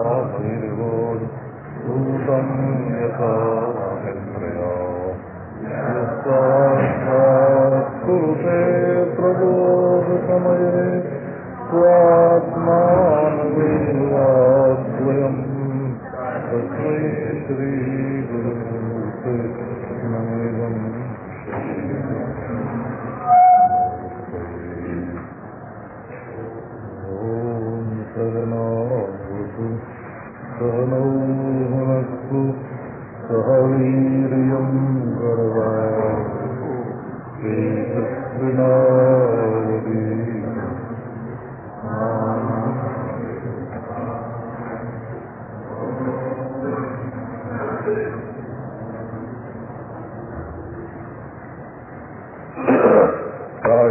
भैरवोद्धूतं यथा निद्रया कुरुते प्रबोधसमये स्वात्मानमेवाद्वयम् तस्मै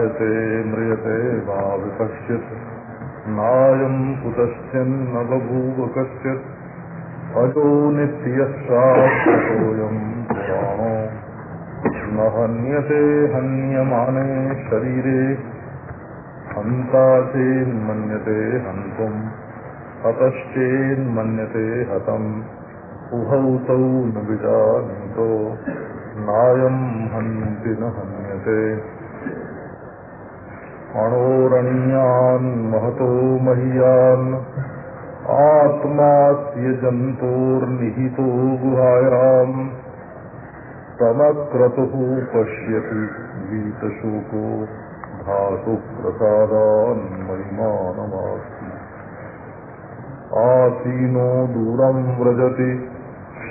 यते म्रियते वा विपश्यत् नायम् पुश्यन्न बभूव कश्चित् अजो नित्यः शाश्वतोऽयम् पुराणो। न हन्यते हन्यमाने शरीरे, हन्ताचेन्मन्यते हन्तुम्, हतश्चेन्मन्यते हतम्। उभौ तौ न विजानीतो, नायम् हन्ति न हन्यते। अणोरणीयान् महतो मह्यान् आत्मास्य जन्तोर्निहितो गुहायाम् समक्रतुः पश्यति वीतशोको धातु प्रसादान् आसीनो दूरम् व्रजति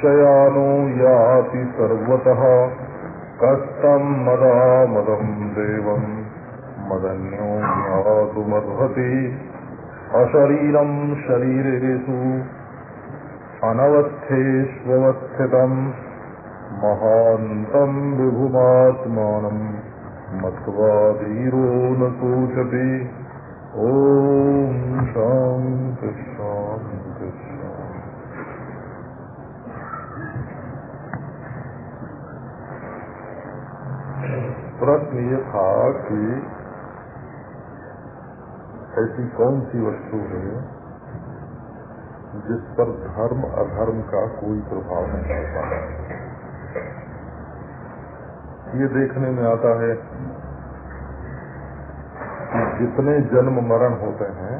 शयानो याति सर्वतः। कष्टम् मदामदम् देवम् मदन्यो ज्ञातुमर्हति अशरीरम् शरीरेषु अनवस्थेष्वस्थितम् महान्तम् विभुमात्मानम् मत्वा धीरो न शोचति ॐ शान्ति शान्ति प्रश्न ये था कि ऐसी कौन सी वस्तु है जिस पर धर्म अधर्म का कोई प्रभाव नहीं पड़ता? ये देखने में आता है कि जितने जन्म मरण होते हैं,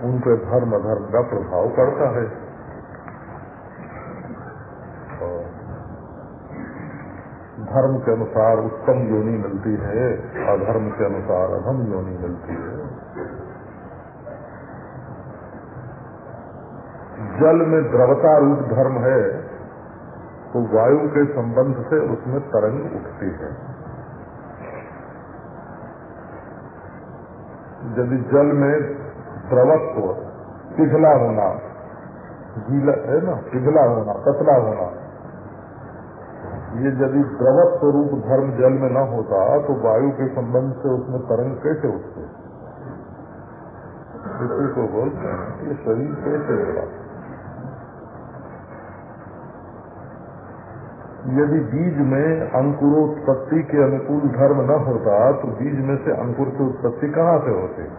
उन पर धर्म अधर्म का प्रभाव पड़ता है। धर्म के अनुसार उत्तम योनि मिलती है, अधर्म के अनुसार अधम योनि मिलती है। जल में द्रवता रूप धर्म है तो वायु के संबंध से उसमें तरंग उठती है। यदि जल में द्रवत्व पिघला होना, गीला है ना, पिघला होना, पतला होना ये यदि द्रवत स्वरूप धर्म जल में न होता तो वायु के संबंध से उसमें तरंग कैसे उठते? इसी को बोलते हैं, ये शरीर कैसे होगा? यदि बीज में अंकुरोत्पत्ति के अनुकूल धर्म न होता तो बीज में से अंकुर की उत्पत्ति कहाँ से होती?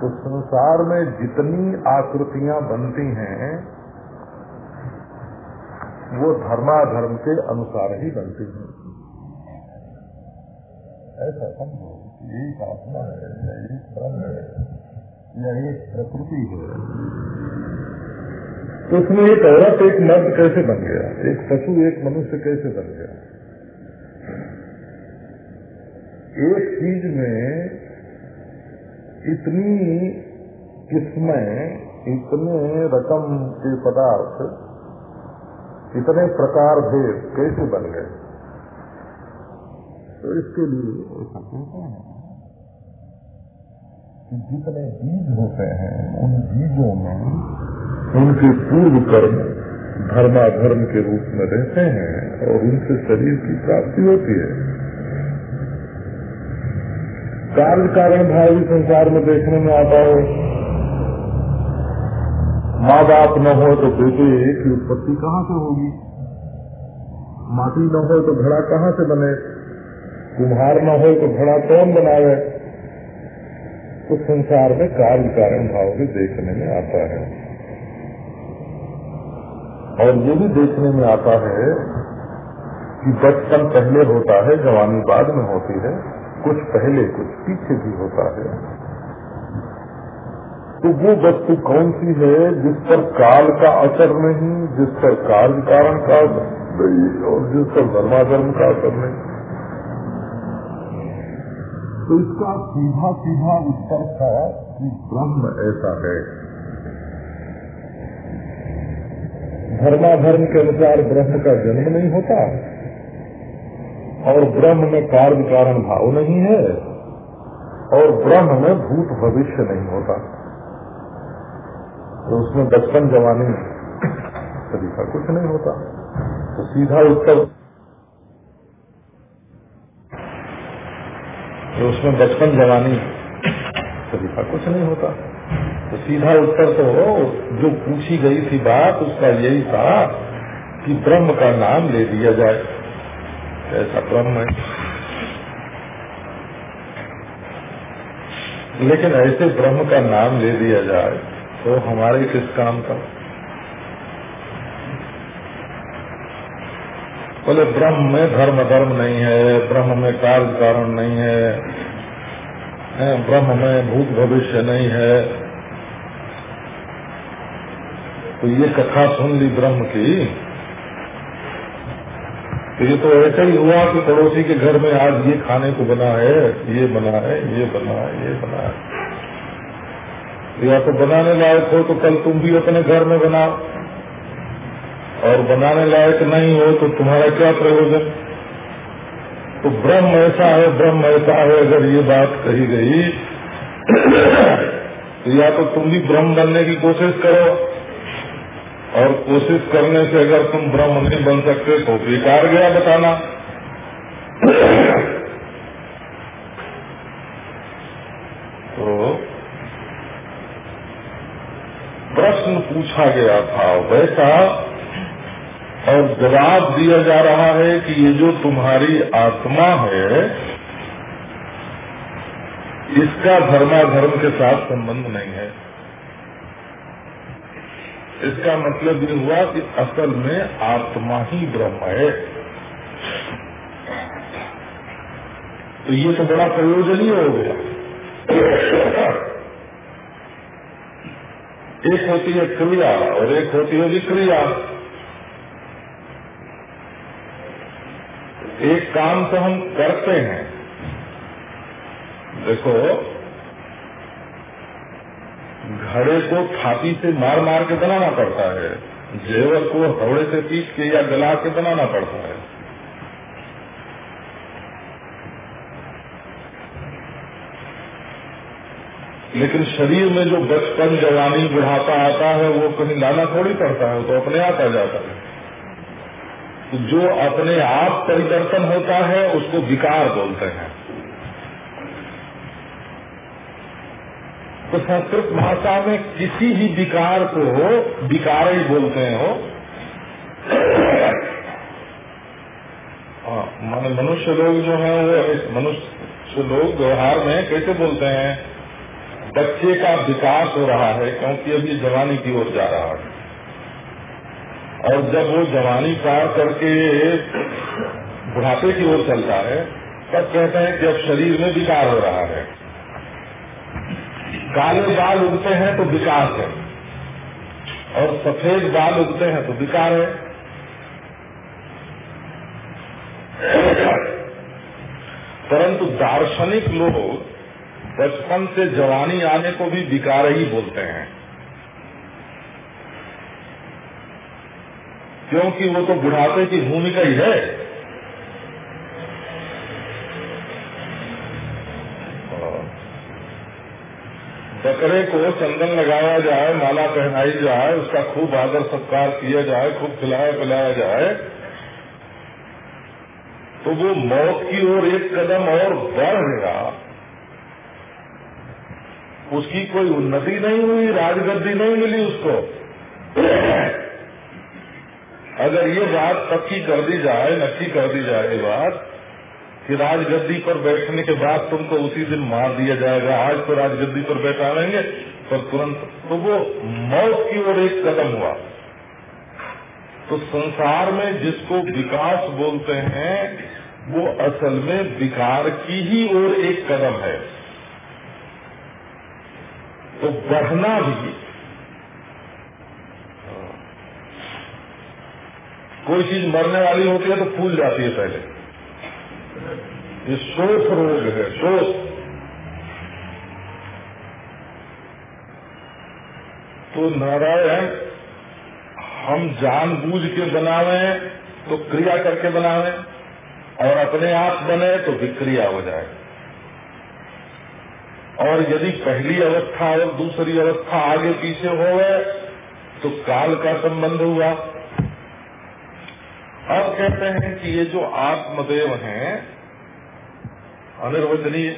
तो संसार में जितनी आकृतियाँ बनती हैं वो धर्माधर्म के अनुसार ही बनती हैं। ऐसा समझो एक आत्मा है या एक ब्रह्म है या एक प्रकृति है। तो उसमें एक औरत, एक मर्द कैसे बन गया? एक पशु, एक मनुष्य कैसे बन गया? एक चीज़ में इतनी किस्में, इतने रकम के पदार्थ इतने प्रकार भेद कैसे बन गए? तो इसके लिए कि जितने बीज होते हैं, उन बीजों में उनके पूर्व कर्म धर्माधर्म के रूप में रहते हैं और उनसे शरीर की प्राप्ति होती है। कार्य कारण भावी संसार में देखने में आता है माँ बाप न हो तो बेटे की उत्पत्ति कहाँ से होगी? माटी न हो तो घड़ा कहाँ से बने? कुम्हार न हो तो घड़ा कौन बनावे? तो संसार में कार्य कारण भाव भी देखने में आता है। और ये भी देखने में आता है कि बचपन पहले होता है, जवानी बाद में होती है। कुछ पहले, कुछ पीछे भी होता है। तो वो वस्तु कौन सी है जिस पर काल का असर नहीं, जिस पर कार्य कारण का और जिस पर धर्माधर्म का असर नहीं? तो इसका सीधा सीधा उत्तर था कि ब्रह्म ऐसा है। धर्माधर्म के अनुसार ब्रह्म का जन्म नहीं होता और ब्रह्म में कार्य कारण भाव नहीं है और ब्रह्म में भूत भविष्य नहीं होता। तो उसमें बचपन जवानी सभी का कुछ नहीं होता। तो सीधा उत्तर। तो उसमें बचपन जवानी सभी का कुछ नहीं होता। तो सीधा उत्तर तो जो पूछी गई थी बात, उसका यही था कि ब्रह्म का नाम ले दिया जाए। ऐसा ब्रह्म है। लेकिन ऐसे ब्रह्म का नाम ले दिया जाए तो हमारे किस काम का। बोले, ब्रह्म में धर्म धर्म नहीं है, ब्रह्म में कार्य कारण नहीं है, ब्रह्म में भूत भविष्य नहीं है। तो ये कथा सुन ली ब्रह्म की। तो ये तो ऐसा ही हुआ कि पड़ोसी के घर में आज ये खाने को बना है, ये बना है, ये बना है, ये बना है। या तो बनाने लायक हो तो कल तुम भी अपने घर में बनाओ। और बनाने लायक नहीं हो तो तुम्हारा क्या प्रयोजन? तो ब्रह्म ऐसा है, ब्रह्म ऐसा है, अगर ये बात कही गई तो या तो तुम भी ब्रह्म बनने की कोशिश करो। और कोशिश करने से अगर तुम ब्रह्म नहीं बन सकते तो बेकार गया बताना। पूछा गया था। वैसा और जवाब दिया जा रहा है कि ये जो तुम्हारी आत्मा है, इसका धर्माधर्म के साथ संबंध नहीं है। इसका मतलब ये हुआ कि असल में आत्मा ही ब्रह्म है। तो ये तो बड़ा प्रयोजनीय हो गया। एक होती है क्रिया और एक होती है विक्रिया। एक काम तो हम करते हैं। देखो, घड़े को छाती से मार मार के बनाना पड़ता है, जेवर को हवड़े से पीट के या गला के बनाना पड़ता है। लेकिन शरीर में जो बचपन जवानी बुढ़ापा आता है, वो कहीं लाना थोड़ी पड़ता है, वो तो अपने आप आ जाता है। तो जो अपने आप परिवर्तन होता है, उसको विकार बोलते हैं। तो संस्कृत भाषा में किसी भी विकार को हो, विकार ही बोलते हैं हो माने मनुष्य लोग जो है, वो मनुष्य लोग व्यवहार में कैसे बोलते हैं? बच्चे का विकास हो रहा है, क्योंकि अभी जवानी की ओर जा रहा है। और जब वो जवानी पार करके बुढ़ापे की ओर चलता है, तब कहते हैं कि अब शरीर में विकार हो रहा है। काले बाल उगते हैं तो विकास है, और सफ़ेद बाल उगते हैं तो विकार है। परंतु दार्शनिक लोग बचपन से जवानी आने को भी विकार ही बोलते हैं। क्योंकि वो तो बुढ़ापे की भूमिका ही है। बकरे को चंदन लगाया जाए, माला पहनाई जाए, उसका खूब आदर सत्कार किया जाए, खूब खिलाया पिलाया जाए तो वो मौत की ओर एक कदम और बढ़ेगा उसकी कोई उन्नति नहीं हुई, राजगद्दी नहीं मिली उसको। अगर ये बात पक्की कर दी जाए, नक्की कर दी जाए ये बात, कि राजगद्दी पर बैठने के बाद तुमको उसी दिन मार दिया जाएगा, आज तो राजगद्दी पर बैठा लेंगे पर तुरंत तो वो मौत की ओर एक कदम हुआ। तो संसार में जिसको विकास बोलते हैं, वो असल में विकार की ही ओर एक कदम है। तो बढ़ना भी कोई चीज़ मरने वाली होती है तो फूल जाती है पहले। ये शोष रोग है शोष तो नारायण, हम जानबूझ के बनावे तो क्रिया करके बनावे, और अपने आप बने तो विक्रिया हो जाए। और यदि पहली अवस्था और दूसरी अवस्था आगे पीछे हो गए तो काल का संबंध हुआ। अब कहते हैं कि ये जो आत्मदेव हैं, अनिर्वचनीय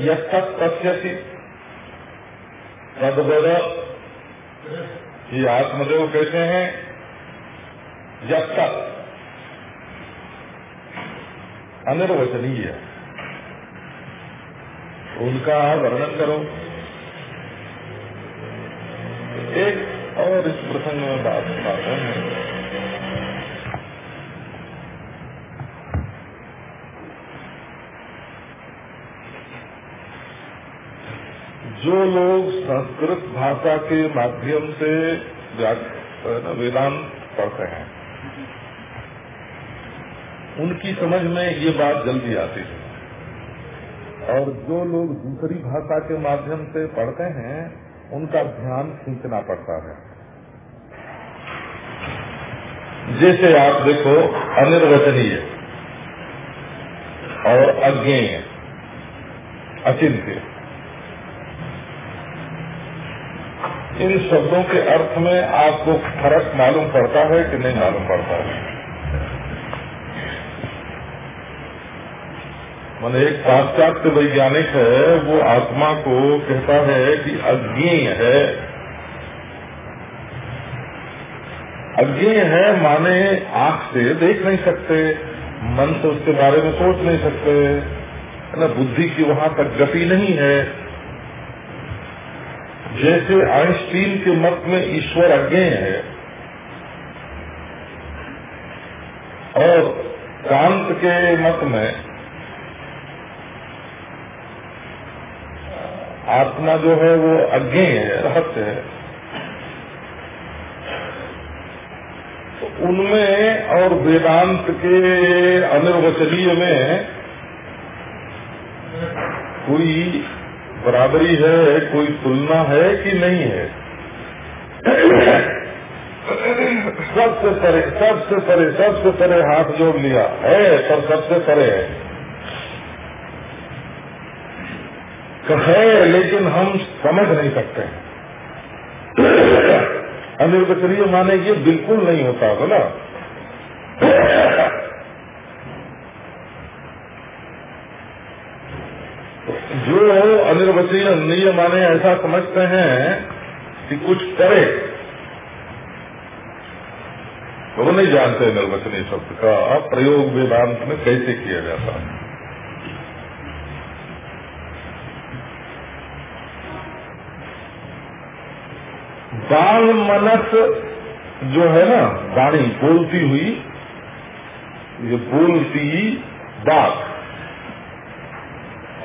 यथ्यसी तदवद, ये आत्मदेव कैसे हैं यथ अनिर्वचनीय। उनका वर्णन करो। एक और इस प्रसंग में बात सुनाते हैं। जो लोग संस्कृत भाषा के माध्यम से वेदांत पढ़ते हैं, उनकी समझ में ये बात जल्दी आती है। और जो लोग दूसरी भाषा के माध्यम से पढ़ते हैं, उनका ध्यान खींचना पड़ता है। जैसे आप देखो, अनिर्वचनीय और अज्ञेय, अचिंत्य। इन शब्दों के अर्थ में आपको फ़र्क मालूम पड़ता है कि नहीं मालूम पड़ता है। मैंने एक पाश्चात्य वैज्ञानिक है, वो आत्मा को कहता है कि अज्ञेय है। अज्ञेय है माने आँख से देख नहीं सकते, मन से उसके बारे में सोच नहीं सकते न, बुद्धि की वहाँ तक गति नहीं है। जैसे आइंस्टीन के मत में ईश्वर अज्ञेय है, और कांत के मत में आत्मा जो है वो अज्ञेय है रहस्य है। तो उनमें और वेदांत के अनिर्वचनीय में कोई बराबरी है, कोई तुलना है कि नहीं है? सबसे परे सबसे परे सबसे परे हाथ जोड़ लिया है, पर सबसे परे है। है, लेकिन हम समझ नहीं सकते हैं। अनिर्वचनीय माने ये बिल्कुल नहीं होता बोला जो अनिर्वचनीय माने ऐसा समझते हैं कि कुछ करे वो नहीं जानते निर्वचनीय शब्द का प्रयोग वेदांत में कैसे किया जाता है। बाल मनस जो है ना वाणी बोलती हुई, ये बोलती बात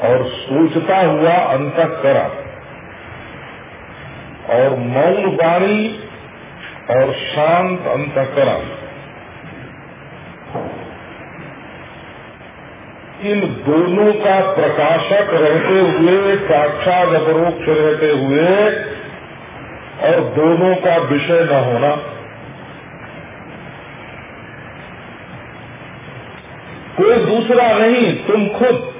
और सोचता हुआ अंतकरण। और मौन वाणी और शांत अंतकरण। इन दोनों का प्रकाशक रहते हुए, साक्षात अपरोक्ष रहते हुए और दोनों का विषय न होना। कोई दूसरा नहीं, तुम खुद।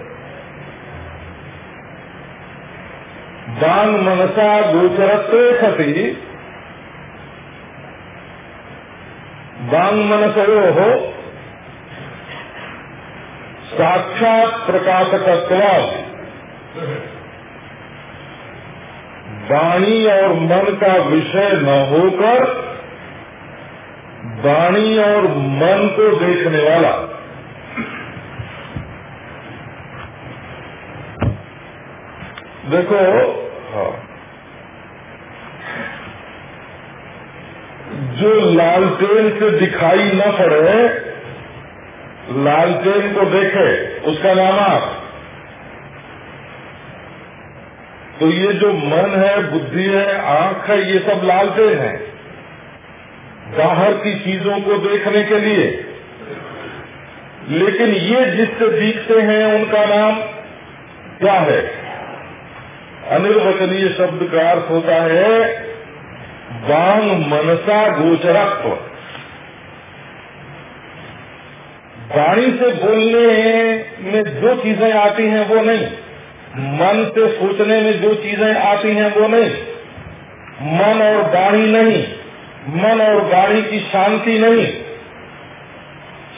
वांग मनसा गोचरत्व सती। वांग मनसो हो। साक्षात प्रकाशकत्व वाणी और मन का विषय न होकर वाणी और मन को देखने वाला देखो हाँ। जो लालटेन से दिखाई न पड़े लालटेन को देखे, उसका नाम आप तो ये जो मन है, बुद्धि है, आँख है, ये सब लालटेन हैं। बाहर की चीज़ों को देखने के लिए। लेकिन ये जिससे दिखते हैं, उनका नाम क्या है? अनिर्वचनीय शब्द का अर्थ होता है, वांग मनसा गोचरत्व। वाणी से बोलने में जो चीज़ें आती हैं, वो नहीं। मन से सोचने में जो चीज़ें आती हैं वो नहीं। मन और वाणी नहीं। मन और वाणी की शांति नहीं।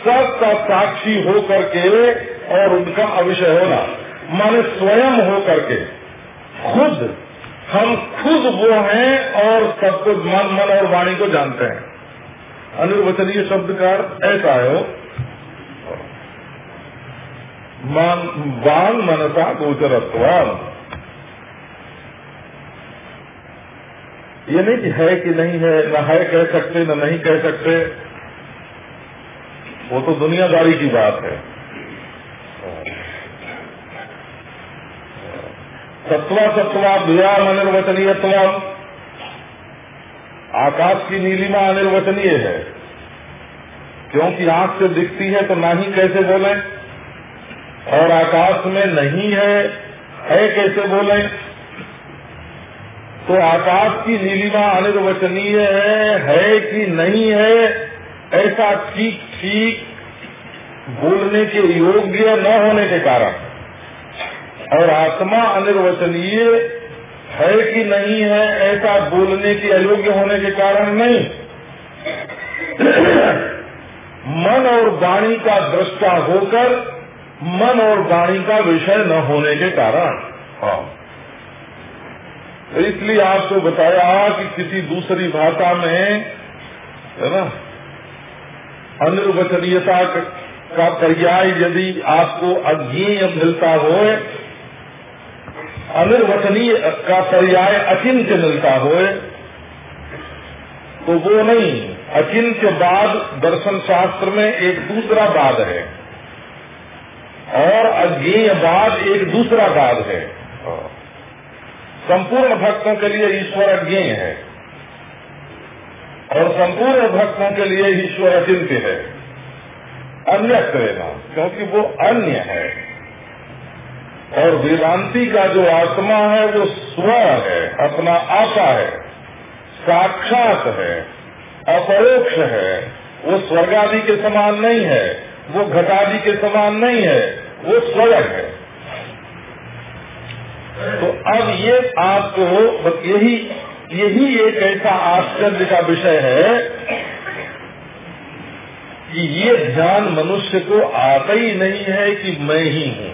सबका साक्षी हो करके और उनका अविषय होना। माने स्वयं हो करके खुद। हम खुद वो हैं और सब कुछ मन मन और वाणी को जानते हैं। अनुवचनीय शब्द का अर्थ ऐसा है वांग मनसा गोचरत्वान ये नहीं कि है कि नहीं है, न है कह सकते, न नहीं कह सकते। वो तो दुनियादारी की बात है। सत्वा सत्वा व्याम अनिर्वचनीय आकाश की नीलिमा अनिर्वचनीय है। क्योंकि आँख से दिखती है तो ना ही कैसे बोले? और आकाश में नहीं है है कैसे बोले? तो आकाश की नीलिमा अनिर्वचनीय है है कि नहीं है? ऐसा ठीक ठीक बोलने के योग्य न होने के कारण। और आत्मा अनिर्वचनीय है कि नहीं है, ऐसा बोलने के अयोग्य होने के कारण नहीं। मन और वाणी का दृष्टा होकर मन और वाणी का विषय न होने के कारण। हाँ। तो इसलिए आपको बताया कि किसी दूसरी भाषा में, है ना, अनिर्वचनीयता का पर्याय यदि आपको अज्ञेय मिलता हो, अनिर्वचनीय का पर्याय अचिंत्य मिलता हो तो वो नहीं। अचिंत्य बाद दर्शन शास्त्र में एक दूसरा बाद है। और अज्ञेय बाद एक दूसरा बाद है। संपूर्ण भक्तों के लिए ईश्वर अज्ञेय है। और संपूर्ण भक्तों के लिए ईश्वर अचिंत्य है। अन्य प्रेरणा क्योंकि वो अन्य है। और वेदांती का जो आत्मा है, वो स्व है, अपना आशा है, साक्षात है, अपरोक्ष है, वो स्वर्ग आदि के समान नहीं है, वो घटादि के समान नहीं है। वो स्वयं है। तो अब ये आपको यही यही एक ऐसा आश्चर्य का विषय है कि ये ध्यान मनुष्य को आता ही नहीं है कि मैं ही हूँ।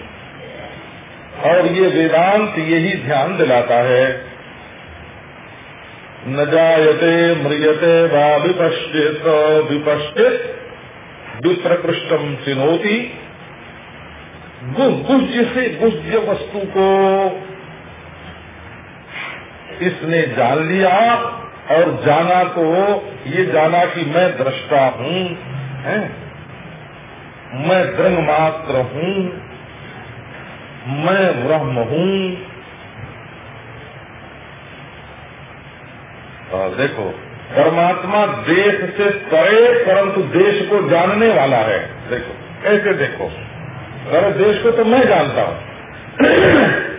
और ये वेदांत यही ध्यान दिलाता है। न जायते म्रियते वा विपश्चित विपश्चित विप्रकृष्टम चिनोती। गुह्य से गुह्य वस्तु को इसने जान लिया और जाना तो ये जाना कि मैं दृष्टा हूँ मैं दृंग मात्र हूँ, मैं ब्रह्म हूँ। देखो, परमात्मा देश से परे, परंतु देश को जानने वाला है। देखो कैसे देखो। अरे देश को तो मैं जानता हूँ।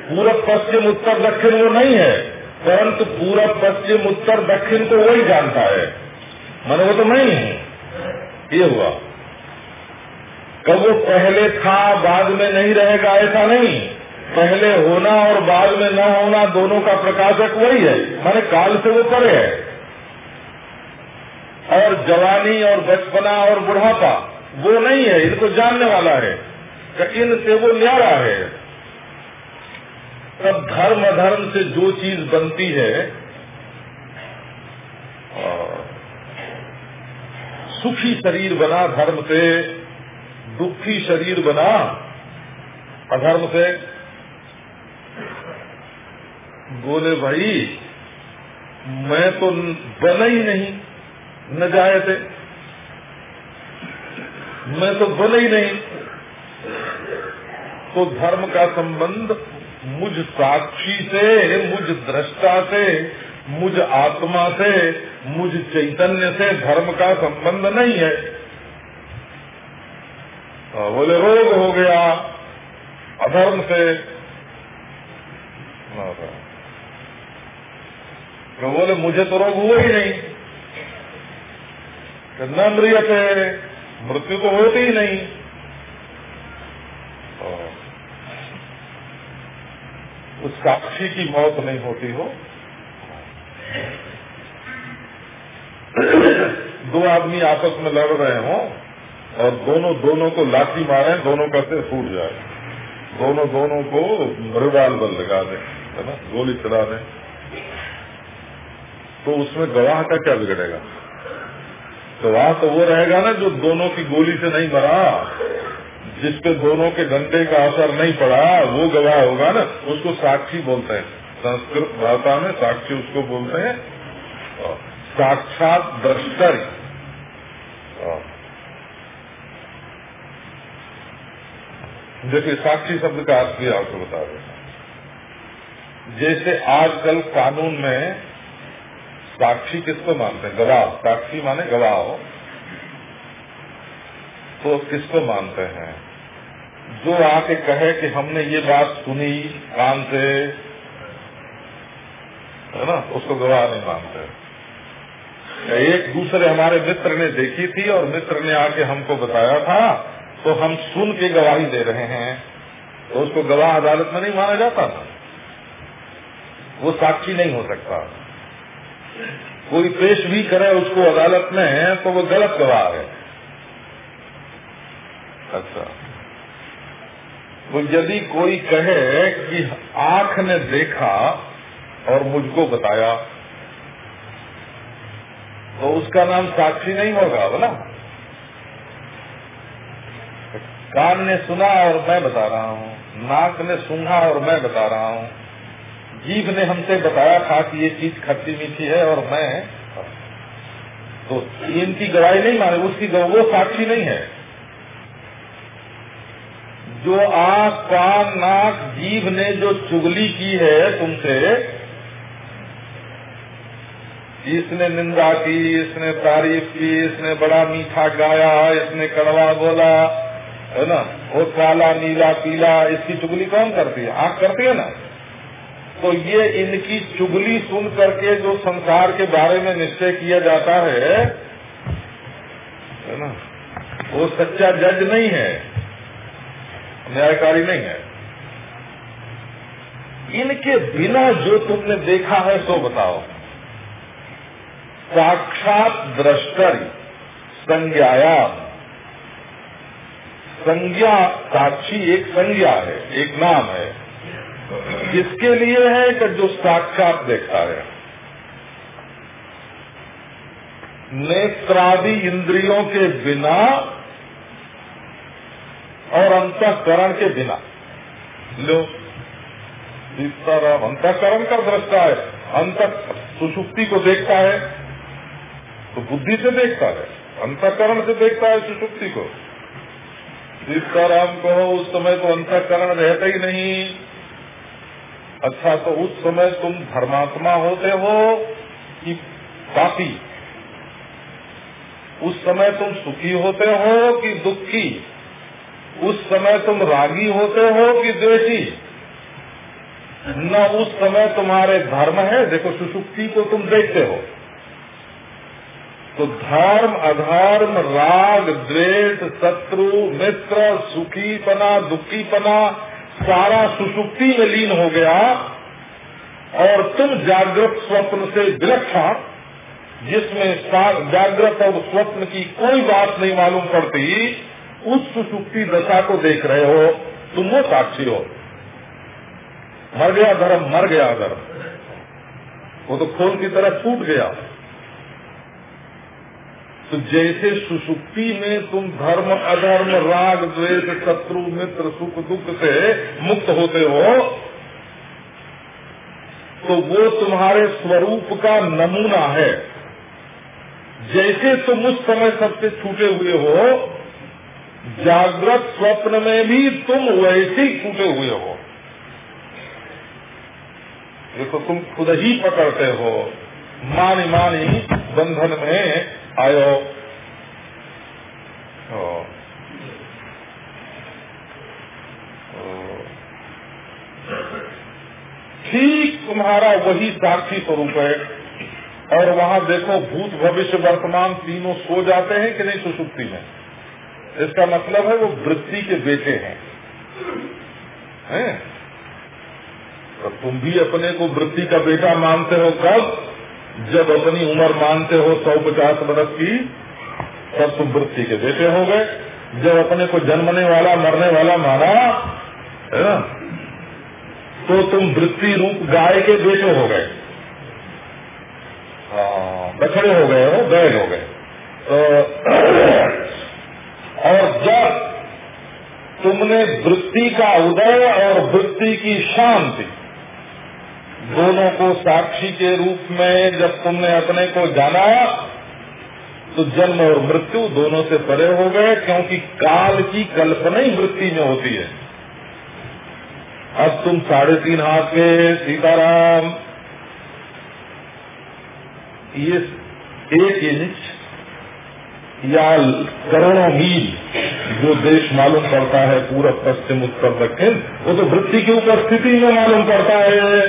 पूरब, पश्चिम, उत्तर, दक्षिण वो नहीं है, परंतु पूरब, पश्चिम, उत्तर, दक्षिण को वही जानता है। मैंने वो तो मैं ही हूँ। ये हुआ। कब वो पहले था, बाद में नहीं रहेगा, ऐसा नहीं। पहले होना और बाद में न होना दोनों का प्रकाशक वही है। माने काल से वो परे है। और जवानी और बचपना और बुढ़ापा वो नहीं है, इनको जानने वाला है। इन से वो न्यारा है। तब धर्म धर्म से जो चीज़ बनती है सुखी शरीर बना धर्म से, दुखी शरीर बना अधर्म से। बोले, भाई, मैं तो बना ही नहीं, न जाए थे मैं तो बना ही नहीं। तो धर्म का संबंध मुझ साक्षी से, मुझ दृष्टा से, मुझ आत्मा से, मुझ चैतन्य से धर्म का संबंध नहीं है। तो बोले, रोग हो गया, अधर्म से। तो बोले, मुझे तो रोग हुआ ही नहीं। न मृियते मृत्यु तो होती ही नहीं। उस साक्षी की मौत नहीं होती हो। दो आदमी आपस में लड़ रहे हो और दोनों दोनों को लाठी मारे, दोनों का सिर फूट जाए। दोनों दोनों को बल लगा दें, है ना? गोली चला दें। तो उसमें गवाह का क्या बिगड़ेगा? गवाह तो वो रहेगा ना जो दोनों की गोली से नहीं मरा। जिसपे दोनों के घंटे का असर नहीं पड़ा, वो गवाह होगा ना, उसको साक्षी बोलते हैं। संस्कृत भाषा में साक्षी उसको बोलते हैं। साक्षात दृष्टर। देखिए, साक्षी शब्द का अर्थ भी आपको बता दें जैसे आजकल कानून में साक्षी किसको मानते हैं? गवाह। साक्षी माने गवाह। तो किसको मानते हैं? जो आके कहे कि हमने ये बात सुनी कान से है ना? उसको गवाह नहीं मानते। एक दूसरे हमारे मित्र ने देखी थी और मित्र ने आके हमको बताया था तो हम सुन के गवाही दे रहे हैं। तो उसको गवाह अदालत में नहीं माना जाता था। वो साक्षी नहीं हो सकता। कोई पेश भी करे उसको अदालत में तो वो गलत गवाह है। अच्छा। तो यदि कोई कहे कि आँख ने देखा और मुझको बताया तो उसका नाम साक्षी नहीं होगा बोला कान ने सुना और मैं बता रहा हूँ, नाक ने सुना और मैं बता रहा हूँ जीव ने हमसे बताया था कि ये चीज़ खट्टी मीठी है और मैं तो इनकी गवाही नहीं माने, उसकी वो साक्षी नहीं है। जो आँख कान नाक जीव ने जो चुगली की है तुमसे इसने निंदा की, इसने तारीफ़ की, इसने बड़ा मीठा गाया, इसने कड़वा बोला, है ना? वो काला, नीला, पीला, इसकी चुगली कौन करती है? आँख करती है ना? तो ये इनकी चुगली सुन करके जो संसार के बारे में निश्चय किया जाता है है ना? वो सच्चा जज नहीं है। न्यायकारी नहीं है। इनके बिना जो तुमने देखा है, सो बताओ। साक्षात दृष्टरी संज्ञायाम। संज्ञा साक्षी एक संज्ञा है, एक नाम है। किसके लिए है कि जो साक्षात देखता है। नेत्रादि इंद्रियों के बिना और अंतकरण के बिना। लो सीताराम अंतकरण का दृष्टा है, अंत सुसुप्ति को देखता है तो बुद्धि से देखता है, अंतकरण से देखता है सुसुप्ति को। सीताराम कहो, उस समय तो अंतकरण रहता ही नहीं। अच्छा तो उस समय तुम धर्मात्मा होते हो कि पापी। उस समय तुम सुखी होते हो कि दुखी। उस समय तुम रागी होते हो कि द्वेषी न उस समय तुम्हारे धर्म है, देखो सुसुप्ति को तुम देखते हो। तो धर्म, अधर्म, राग, द्वेष, शत्रु, मित्र सुखी पना दुखी पना सारा सुसुप्ति में लीन हो गया और तुम जागृत स्वप्न से विलक्षण जिसमें जागृत और स्वप्न की कोई बात नहीं मालूम पड़ती। उस सुसुप्ति दशा को देख रहे हो, तुम वो साक्षी हो। मर गया धर्म, मर गया धर्म। वो तो खोल की तरह छूट गया। तो जैसे सुसुप्ति में तुम धर्म, अधर्म, राग, द्वेष, शत्रु, मित्र, सुख, दुख से मुक्त होते हो तो वो तुम्हारे स्वरूप का नमूना है। जैसे तुम उस समय सबसे छूटे हुए हो जागृत स्वप्न में भी तुम वैसे ही छूटे हुए हो। तो तुम खुद ही पकड़ते हो। मानी मानी बंधन में आयो। ठीक तुम्हारा वही साक्षी स्वरूप है। और वहाँ देखो, भूत भविष्य वर्तमान तीनों सो जाते हैं कि नहीं, सुसुप्ति में। इसका मतलब है वो वृत्ति के बेटे हैं। हैं? तो तुम भी अपने को वृत्ति का बेटा मानते हो कब? जब अपनी उम्र मानते हो सौ पचास वर्ष की तब तुम वृत्ति के बेटे हो गए। जब अपने को जन्मने वाला मरने वाला माना है ना? तो तुम वृत्ति रूप गाय के बेटे हो गए। हाँ, बछड़े हो गए हो बैल हो गए। तो और जब तुमने वृत्ति का उदय और वृत्ति की शांति दोनों को साक्षी के रूप में जब तुमने अपने को जाना तो जन्म और मृत्यु दोनों से परे हो गए, क्योंकि काल की कल्पना ही वृत्ति में होती है। अब तुम साढ़े तीन हाथ के सीताराम, ये एक इंच या करोड़ों मील जो देश मालूम पड़ता है, पूरब, पश्चिम, उत्तर, दक्षिण, वो तो वृत्ति की उपस्थिति में मालूम पड़ता है।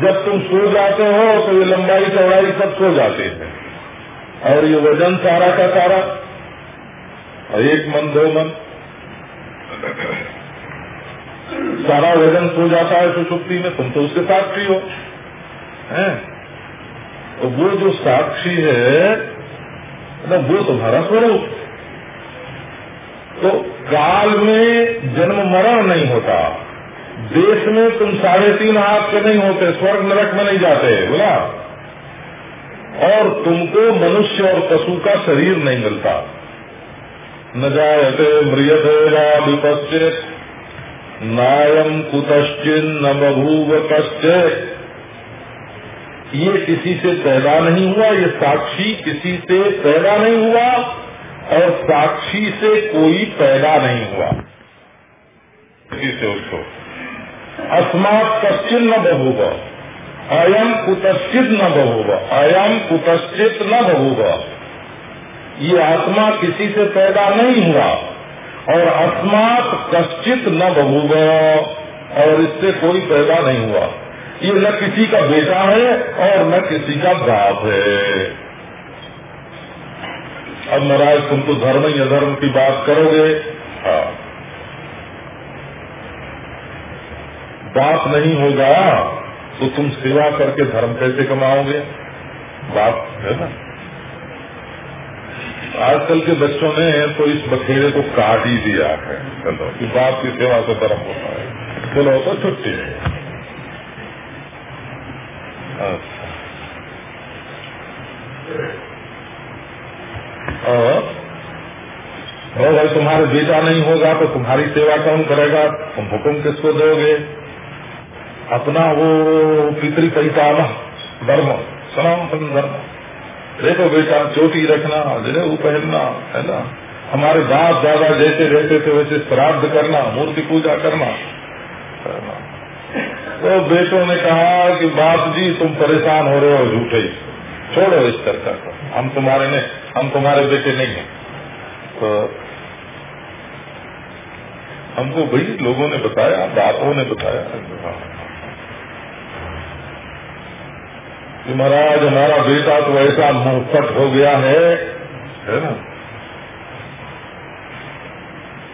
जब तुम सो जाते हो तो ये लंबाई, चौड़ाई सब सो जाते हैं। और ये वज़न सारा का सारा, और एक मन, दो मन, सारा वज़न सो जाता है सुसुप्ति में, तुम तो उसके साक्षी हो। हैं? वो जो साक्षी है ना वो तुम्हारा स्वरूप तो काल में जन्म मरण नहीं होता। देश में तुम साढ़े तीन हाथ के नहीं होते, स्वर्ग नरक में नहीं जाते, बोला। और तुमको मनुष्य और पशु का शरीर नहीं मिलता। न जायते मृियते विपश्चित नायम कुतश्चिन न बभूव कश्चित ये किसी से पैदा नहीं हुआ, ये साक्षी किसी से पैदा नहीं हुआ और साक्षी से कोई पैदा नहीं हुआ। किसी से उसको। अस्मात कश्चित न बहुब अयम कुतश्चित न बहुब अयम कुतश्चित न बहुब ये आत्मा किसी से पैदा नहीं हुआ और अस्मात कश्चित न बहुब और इससे कोई पैदा नहीं हुआ। ये न किसी का बेटा है और न किसी का बाप है। अब महाराज तुम तो धर्म या धर्म की बात करोगे। हाँ। बाप नहीं होगा तो तुम सेवा करके धर्म कैसे कमाओगे? बाप, है ना? आजकल के बच्चों ने तो इस बखेरे को काट ही दिया है कि बाप की सेवा से धर्म होता है। चलो तो छुट्टी है। और भाई तुम्हारे बेटा नहीं होगा तो तुम्हारी सेवा कौन करेगा? तुम हुक्म किसको दोगे? अपना वो पितरी परिकाला धर्म सनातन धर्म। देखो बेटा, चोटी रखना वो पहनना, है ना? हमारे बाप दादा जैसे रहते थे, वैसे श्राद्ध करना, मूर्ति पूजा करना। तो बेटों ने कहा कि बाप जी तुम परेशान हो रहे हो झूठे छोड़ो इस चर्चा को। हम तुम्हारे नहीं हम तुम्हारे बेटे नहीं हैं। तो हमको भाई लोगों ने बताया बापों ने बताया। कि महाराज हमारा बेटा तो ऐसा मुहफट हो गया है है ना? हाँ,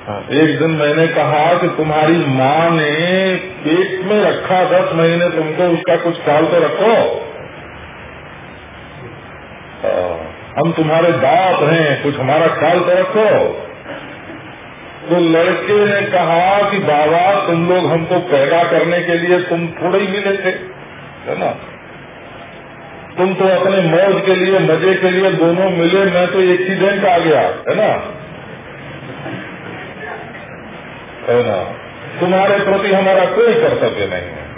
एक दिन मैंने कहा कि तुम्हारी माँ ने पेट में रखा दस महीने, तुमको उसका कुछ ख्याल तो रखो। हम तुम्हारे बाप हैं, कुछ हमारा ख्याल तो रखो। तो लड़के ने कहा कि बाबा, तुम लोग हमको पैदा करने के लिए तुम थोड़े ही मिले थे, है ना? तुम तो अपने मौज के लिए, मज़े के लिए दोनों मिले, मैं तो एक्सीडेंट आ गया, है ना? है ना? तुम्हारे प्रति हमारा कोई कर्तव्य नहीं है।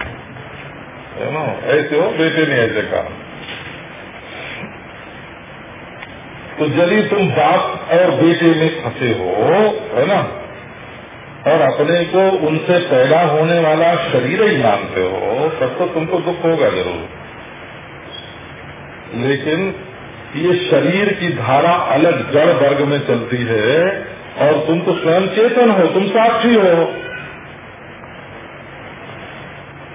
ना? ऐसे हो, बेटे ने ऐसे कहा। तो यदि तुम बाप और बेटे में फंसे हो, है ना? और अपने को उनसे पैदा होने वाला शरीर ही मानते हो, तब तो तुमको दुख होगा ज़रूर। लेकिन ये शरीर की धारा अलग जड़ वर्ग में चलती है और तुम तो स्वयं चेतन हो, तुम साक्षी हो।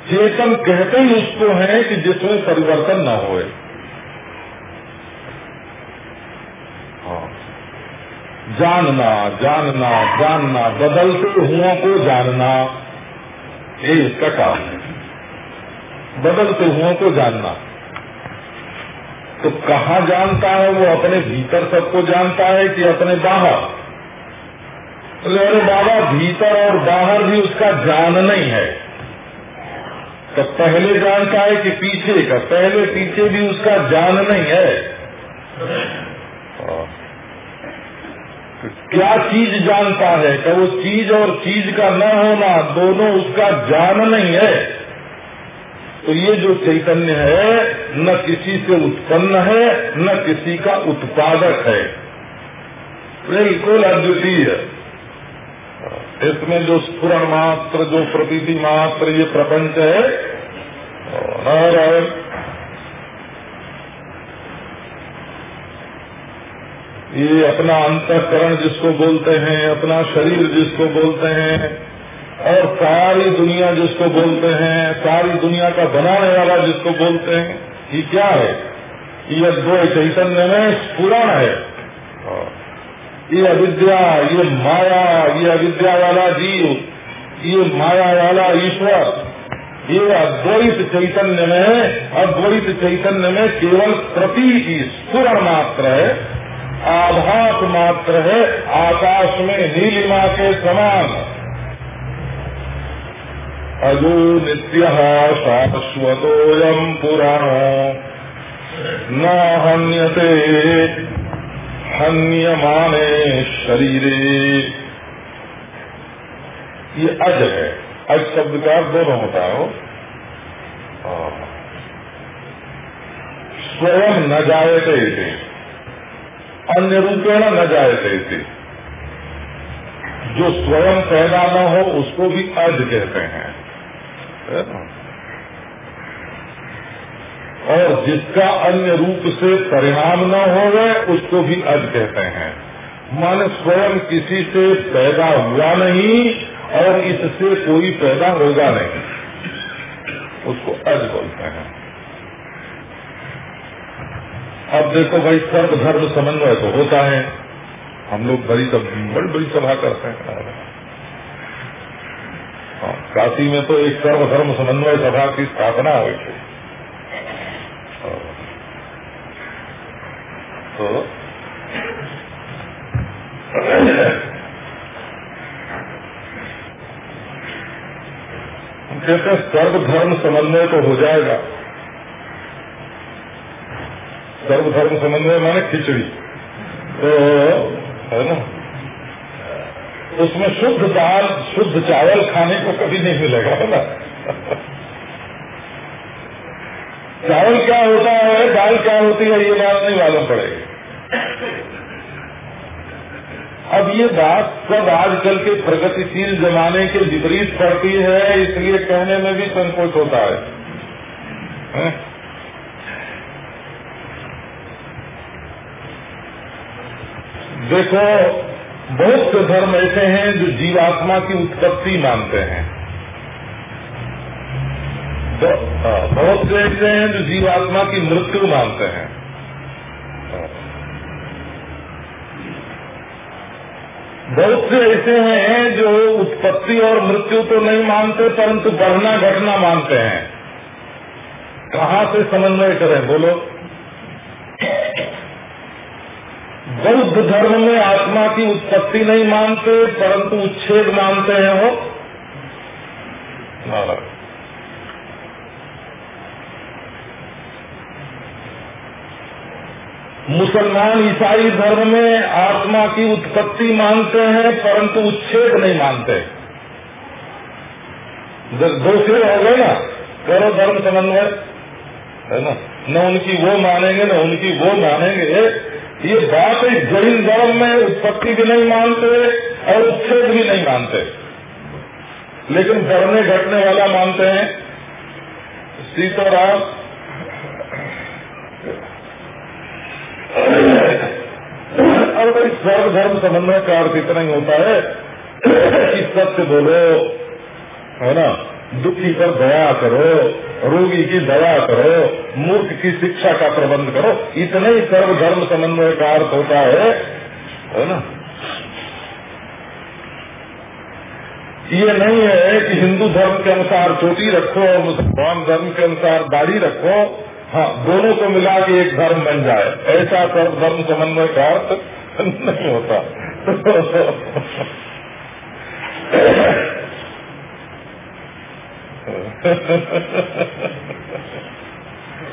चेतन कहते ही उसको है कि जिसमें परिवर्तन न होए। जानना जानना जानना, बदलते हुओं को जानना, ये इसका काम है। बदलते हुओं को जानना। तो कहाँ जानता है वो? अपने भीतर सबको जानता है कि अपने बाहर? अरे बाबा भीतर और बाहर भी उसका जान नहीं है। तो पहले जानता है कि पीछे का? पहले पीछे भी उसका जान नहीं है। क्या चीज़ जानता है? कि वो चीज़ और चीज़ का न होना, दोनों उसका जान नहीं है। तो ये जो चैतन्य है, न किसी से उत्पन्न है, न किसी का उत्पादक है। बिल्कुल अद्वितीय। इसमें जो स्फुरण मात्र, जो प्रतीति मात्र ये प्रपंच है नारायण। ये अपना अंतकरण जिसको बोलते हैं, अपना शरीर जिसको बोलते हैं, और सारी दुनिया जिसको बोलते हैं, सारी दुनिया का बनाने वाला जिसको बोलते हैं, ये क्या है? ये दो चैतन्य में पुराण है। ये अविद्या, ये माया, ये अविद्या वाला जीव, ये माया वाला ईश्वर, ये अद्वैत चैतन्य में, अद्वैत चैतन्य में केवल प्रतीक स्फुरण मात्र है, आभास मात्र है, आकाश में नीलिमा के समान। अजो नित्य शाश्वतोयम पुराणो। न हन्यते हन्यमाने शरीरे। ये अज है। अज शब्द का दोनों होता हो स्वयं न जाए जायते अन्य रूपेण न जाए थे जो स्वयं पैदा न हो, उसको भी अज कहते हैं। और जिसका अन्य रूप से परिणाम न हो गए उसको भी अज कहते हैं। मन स्वयं किसी से पैदा हुआ नहीं और इससे कोई पैदा होगा नहीं। उसको अज बोलते हैं। अब देखो भाई सर्व धर्म समन्वय तो होता है। हम लोग बड़ी सब बड़ी बड़ी सभा करते हैं। हाँ, काशी में तो एक सर्व धर्म समन्वय सभा की स्थापना हुई थी। हम कहते हैं सर्व धर्म समन्वय तो हो जाएगा। सर्वधर्म समन्वय माने खिचड़ी। तो है ना? उसमें शुद्ध दाल, शुद्ध चावल खाने को कभी नहीं मिलेगा, है ना? चावल क्या होता है, दाल क्या होती है, ये बात नहीं मालूम पड़ेगी। अब ये बात सब आजकल के प्रगतिशील जमाने के विपरीत पड़ती है इसलिए कहने में भी संकोच होता है, है? देखो बहुत से धर्म ऐसे हैं जो जीवात्मा की उत्पत्ति मानते हैं। बहुत से ऐसे हैं जो जीवात्मा की मृत्यु मानते हैं। बहुत से ऐसे हैं जो उत्पत्ति और मृत्यु तो नहीं मानते, परंतु बढ़ना, घटना मानते हैं। कहाँ से समन्वय करें? बोलो। बौद्ध धर्म में आत्मा की उत्पत्ति नहीं मानते, परंतु उच्छेद मानते हैं वो। मुसलमान ईसाई धर्म में आत्मा की उत्पत्ति मानते हैं, परंतु उच्छेद नहीं मानते। दूसरे हो गए ना, करो धर्म समन्वय, है ना? न उनकी वो मानेंगे, न उनकी वो मानेंगे। ये बात है जैन धर्म में उत्पत्ति भी नहीं मानते और उच्छेद भी नहीं मानते। लेकिन बढ़ने घटने वाला मानते हैं। सीताराम और भाई सर्व धर्म समन्वय का अर्थ इतना ही होता है। कि सत्य बोलो, है ना? दुखी पर दया करो, रोगी की दया करो, मूर्ख की शिक्षा का प्रबंध करो। इतना ही सर्व धर्म समन्वय का अर्थ होता है है ना? ये नहीं है कि हिंदू धर्म के अनुसार चोटी रखो और मुसलमान धर्म के अनुसार दाढ़ी रखो। हाँ दोनों को मिला के एक धर्म बन जाए। ऐसा सर्व धर्म समन्वय का अर्थ नहीं होता।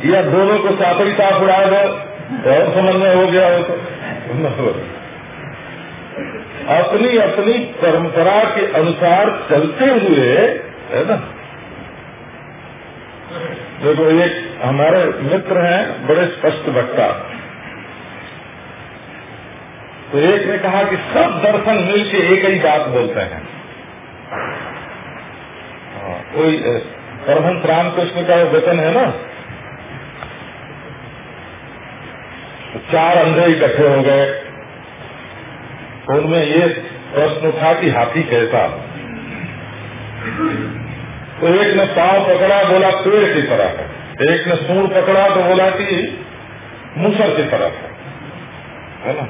या दोनों को साथ ही साथ उड़ा दो और समन्वय हो गया हो तो। अपनी अपनी परंपरा के अनुसार चलते हुए, है ना देखो एक हमारे मित्र हैं बड़े स्पष्ट वक्ता। तो एक ने कहा कि सब दर्शन मिलके एक ही बात बोलते हैं। हाँ, कोई परमहंस रामकृष्ण का वचन है ना? तो चार अंधे इकट्ठे हो गए। तो उनमें ये प्रश्न उठा कि हाथी कैसा? तो एक ने पाँव पकड़ा, बोला पेड़ की तरह है। एक ने सूर पकड़ा तो बोला कि मूसर की तरह है। है ना?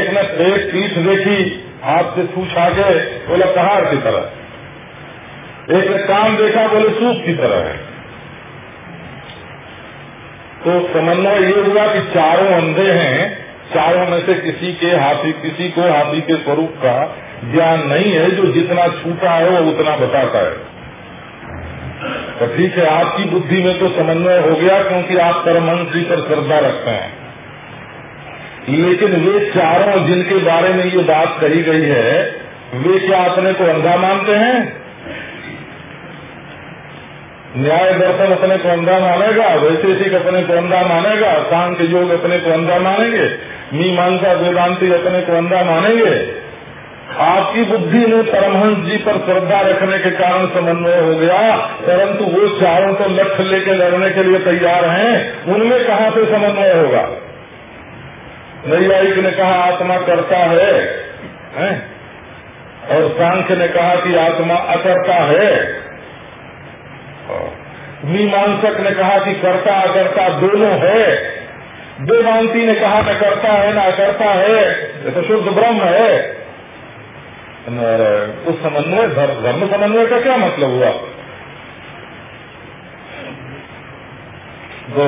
एक ने पेट पीठ देखी, हाथ से छूछ आगे बोला पहाड़ की तरह एक ने काम देखा, बोले सूप की तरह है। तो समन्वय ये हुआ कि चारों अंधे हैं, चारों में से किसी के हाथी, किसी को हाथी के स्वरूप का ज्ञान नहीं है, जो जितना छूटा है, वो उतना बताता है। तो ठीक है, आपकी बुद्धि में तो समन्वय हो गया क्योंकि आप परमहंस जी पर श्रद्धा रखते हैं। लेकिन वे चारों जिनके बारे में ये बात कही गई है, वे क्या अपने को अंधा मानते हैं? न्याय दर्शन अपने को अंधा मानेगा वैशेषिक अपने को अंधा मानेगा, सांख्य योग अपने को अंधा मानेंगे, मीमांसा वेदांति अपने को अंधा मानेंगे। आपकी बुद्धि में परमहंस जी पर श्रद्धा रखने के कारण समन्वय हो गया परंतु वो चारों को लक्ष्य लेके लड़ने के लिए तैयार हैं उनमें कहा से समन्वय होगा? नैयायिक ने कहा आत्मा करता है, है? और सांख्य ने कहा कि आत्मा अकर्ता है। मीमांसक ने कहा कि कर्ता अकर्ता दोनों है। वेदांति ने कहा न करता है न अकर्ता है। तो शुद्ध ब्रह्म है। तो समन्वय, धर्म समन्वय का क्या मतलब हुआ? तो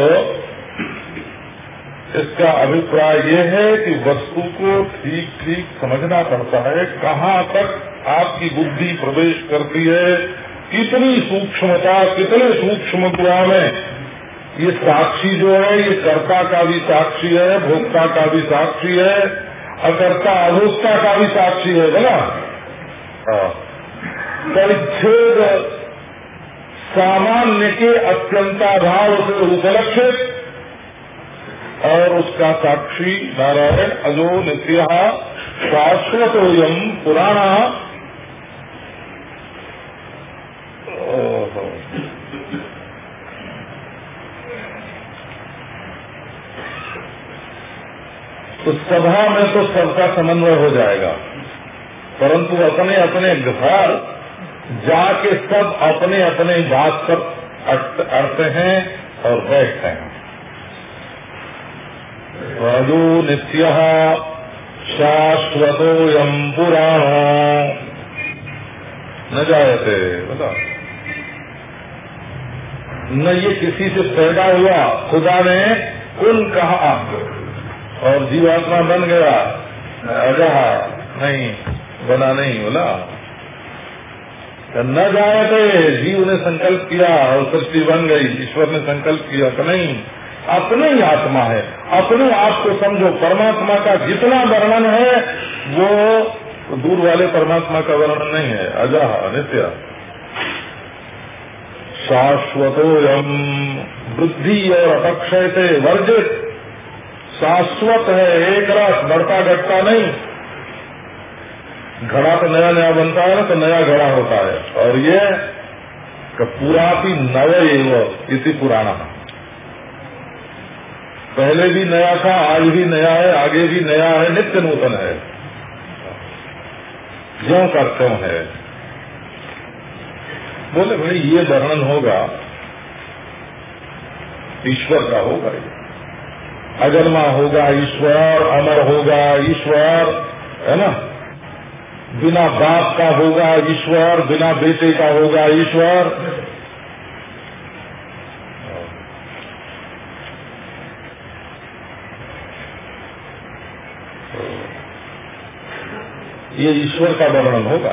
इसका अभिप्राय ये है कि वस्तु को ठीक ठीक समझना पड़ता है, कहाँ तक आपकी बुद्धि प्रवेश करती है, कितनी सूक्ष्मता, कितने सूक्ष्म गुआ में। ये साक्षी जो है, ये कर्ता का भी साक्षी है, भोक्ता का भी साक्षी है, अकर्ता अभोक्ता का भी साक्षी है बोला हाँ। परिच्छेद सामान्य के अत्यंताभाव से उपलक्षित और उसका साक्षी नारायण अजो नित्य शाश्वत यम पुराणा तो सभा में तो सबका समन्वय हो जाएगा। परंतु अपने अपने घर जाके सब अपने अपने बात पर अड़ते हैं और बैठते हैं। रजो नित्य शाश्वतो यम पुराणो। न जायते बता न ये किसी से पैदा हुआ, खुदा ने कुल कहा और जीवात्मा बन गया अजहा नहीं। बना नहीं बोला। न जायते जीव ने संकल्प किया और सृष्टि बन गई, ईश्वर ने संकल्प किया तो नहीं। अपने ही आत्मा है। अपने आप को समझो, परमात्मा का जितना वर्णन है, वो दूर वाले परमात्मा का वर्णन नहीं है। अजह नित्य शाश्वतोयम वृद्धि और अपक्षय से वर्जित। शाश्वत है, एक रस, बढ़ता घटता नहीं। घड़ा तो नया नया बनता है ना तो नया घड़ा होता है। और ये पूरा भी नव एवं इसी पुराना पहले भी नया था, आज भी नया है, आगे भी नया है, नित्य नूतन है। ज्यो का क्यों है। बोले, भाई, ये वर्णन होगा। ईश्वर का होगा ये। अजन्मा होगा ईश्वर, अमर होगा ईश्वर, है ना? बिना बाप का होगा ईश्वर, बिना बेटे का होगा ईश्वर। ये ईश्वर का वर्णन होगा।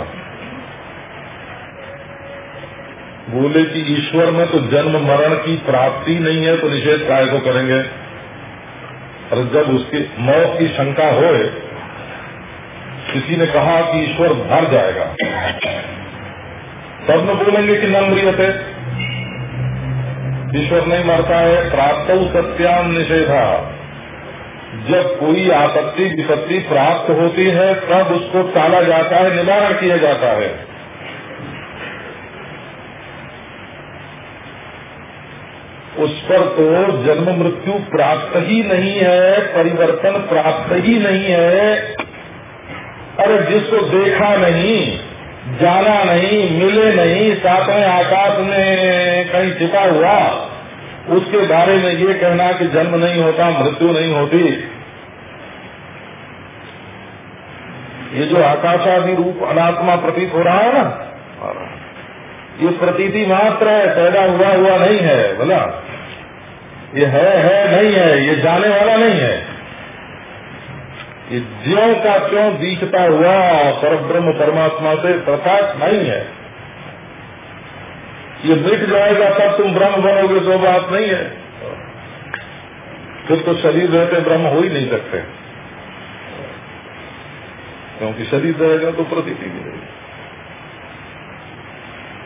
बोले कि ईश्वर में तो जन्म मरण की प्राप्ति नहीं है तो निषेध काय को करेंगे? और जब उसकी मौत की शंका हो किसी ने कहा कि ईश्वर भर जाएगा। तब न बोलेंगे कि नम्रियते ईश्वर नहीं मरता है, प्राप्त सत्यान निषेधा। जब कोई आपत्ति, विपत्ति प्राप्त होती है, तब उसको टाला जाता है, निवारण किया जाता है। उस पर तो जन्म मृत्यु प्राप्त ही नहीं है, परिवर्तन प्राप्त ही नहीं है। अरे जिसको देखा नहीं, जाना नहीं, मिले नहीं, सातवें आकाश में कहीं छिपा हुआ, उसके बारे में ये कहना कि जन्म नहीं होता, मृत्यु नहीं होती। ये जो आकाशादि रूप अनात्मा प्रतीत हो रहा है ना, ये प्रतीति मात्र है, पैदा हुआ हुआ नहीं है, बोला। ये है है, नहीं है, ये जाने वाला नहीं है। ज्यो का क्यों दिखता हुआ पर ब्रह्म परमात्मा से प्रकाश नहीं है? ये मिट जाएगा, तब तुम ब्रह्म बनोगे तो बात नहीं है। फिर तो शरीर रहते ब्रह्म हो ही नहीं सकते। क्योंकि शरीर रहेगा तो प्रतीति मिलेगी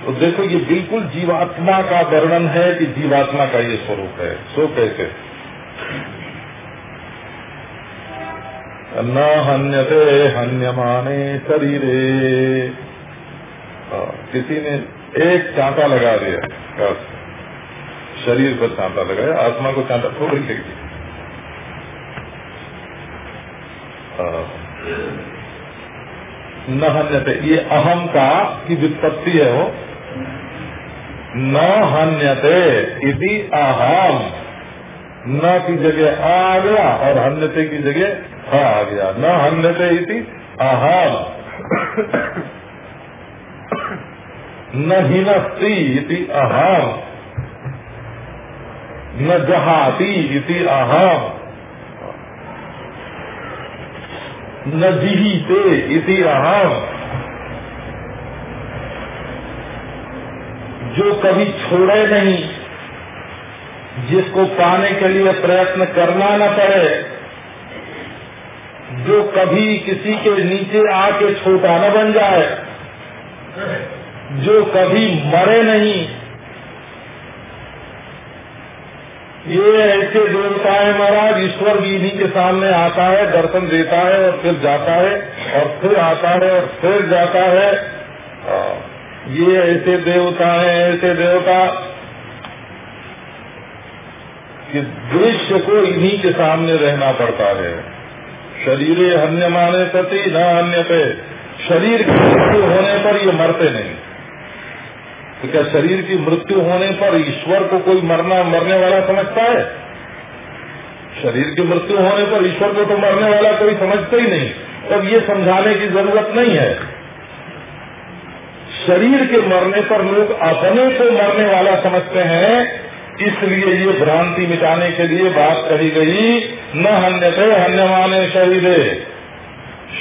तो देखो, ये बिल्कुल जीवात्मा का वर्णन है कि जीवात्मा का ये स्वरूप है। सो कैसे? न हन्यते, हन्यमाने शरीरे। किसी ने एक चांटा लगा दिया, बस। शरीर पर चांटा लगाया, आत्मा को चांटा थोड़ी लिख दी न हन्यते, ये अहम का की वित्पत्ति है वो। न हन्यते, इति अहम। न की जगह आ आ गया और हन्यते की जगह ह आ गया। न हन्यते इति अहम। न हिनस्ती इति अहम। न जहाती इति अहम। न जीते इति जो कभी छोड़े नहीं जिसको पाने के लिए प्रयत्न करना न पड़े, जो कभी किसी के नीचे आके छोटा न बन जाए, जो कभी मरे नहीं। ये ऐसे देवता है महाराज, ईश्वर भी इन्हीं के सामने आता है, दर्शन देता है और फिर जाता है, और फिर आता है, और फिर जाता है। ये ऐसे देवता है, ऐसे देवता कि दृश्य को इन्हीं के सामने रहना पड़ता है। शरीर अन्य माने सती न अन्य पे शरीर की मृत्यु होने पर ये मरते नहीं। तो क्या शरीर की मृत्यु होने पर ईश्वर को कोई मरना, मरने वाला समझता है? शरीर की मृत्यु होने पर ईश्वर को तो मरने वाला कोई समझता ही नहीं। तब ये समझाने की ज़रूरत नहीं है। शरीर के मरने पर लोग अपने को मरने वाला समझते हैं। इसलिए ये भ्रांति मिटाने के लिए बात कही गई, न हन्य हन्य माने शरीर।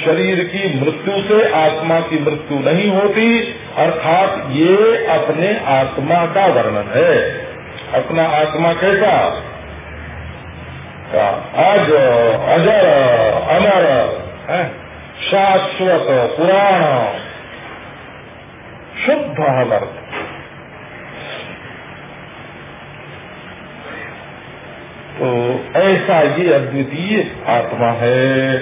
शरीर की मृत्यु से आत्मा की मृत्यु नहीं होती, अर्थात ये अपने आत्मा का वर्णन है। अपना आत्मा कैसा? अज, अजर, अमर शाश्वत, पुराण, शुद्ध वर्त तो ऐसा ये अद्वितीय आत्मा है।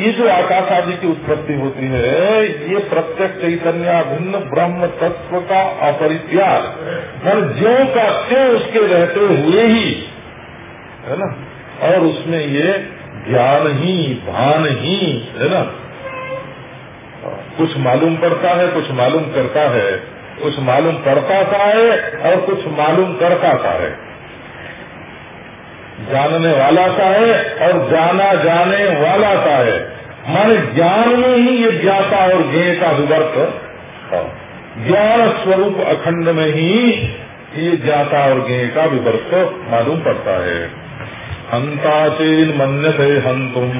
ये जो आकाश आदि की उत्पत्ति होती है, ये प्रत्यक्ष चैतन्य, भिन्न ब्रह्म तत्व का अपरित्याग। मन ज्यो का त्यों उसके रहते हुए ही, है ना? और उसमें ये ज्ञान ही, भान ही, है ना? कुछ मालूम पड़ता है, कुछ मालूम करता है। कुछ मालूम पड़ता सा है और कुछ मालूम करता सा है। जानने वाला सा है और जाना जाने वाला सा है। माने ज्ञान में ही ये ज्ञाता और ज्ञ का विवर्त ज्ञान स्वरूप अखंड में ही ये ज्ञाता और ज्ञ का विवर्त मालूम पड़ता है। हंता चेन मन्यते हंतुम,